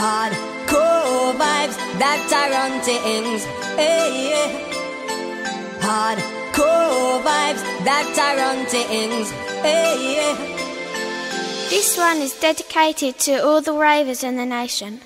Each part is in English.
Hardcore vibes that are on things. Hey, yeah. Hardcore vibes that are on things. Hey, yeah. This one is dedicated to all the ravers in the nation.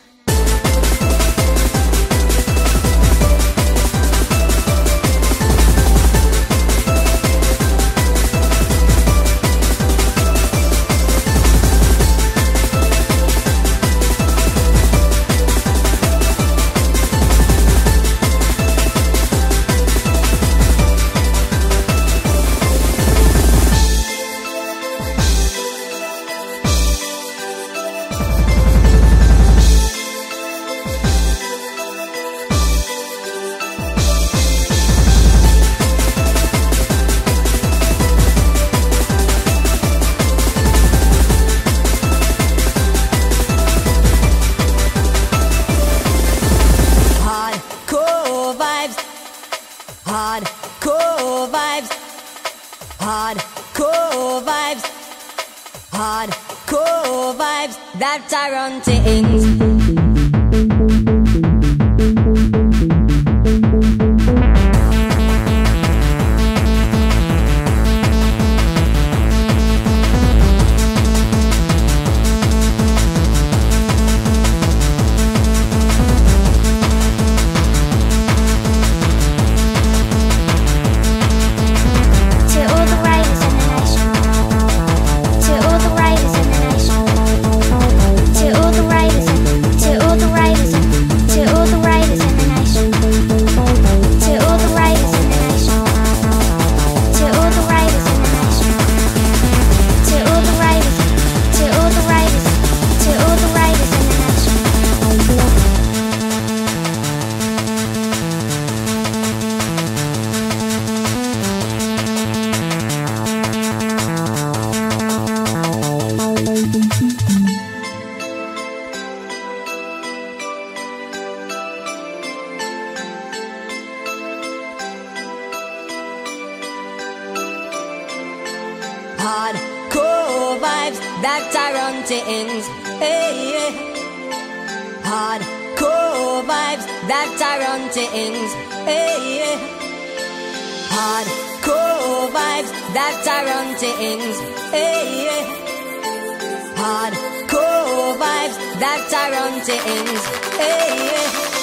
Hardcore vibes. Hardcore vibes. Hardcore vibes that are on things. Hardcore vibes that are on things. Hey, yeah. Hardcore vibes that are on things. Hey, yeah. Hardcore vibes that are on things. Hey, yeah. Hardcore vibes that are on things. Hey, yeah.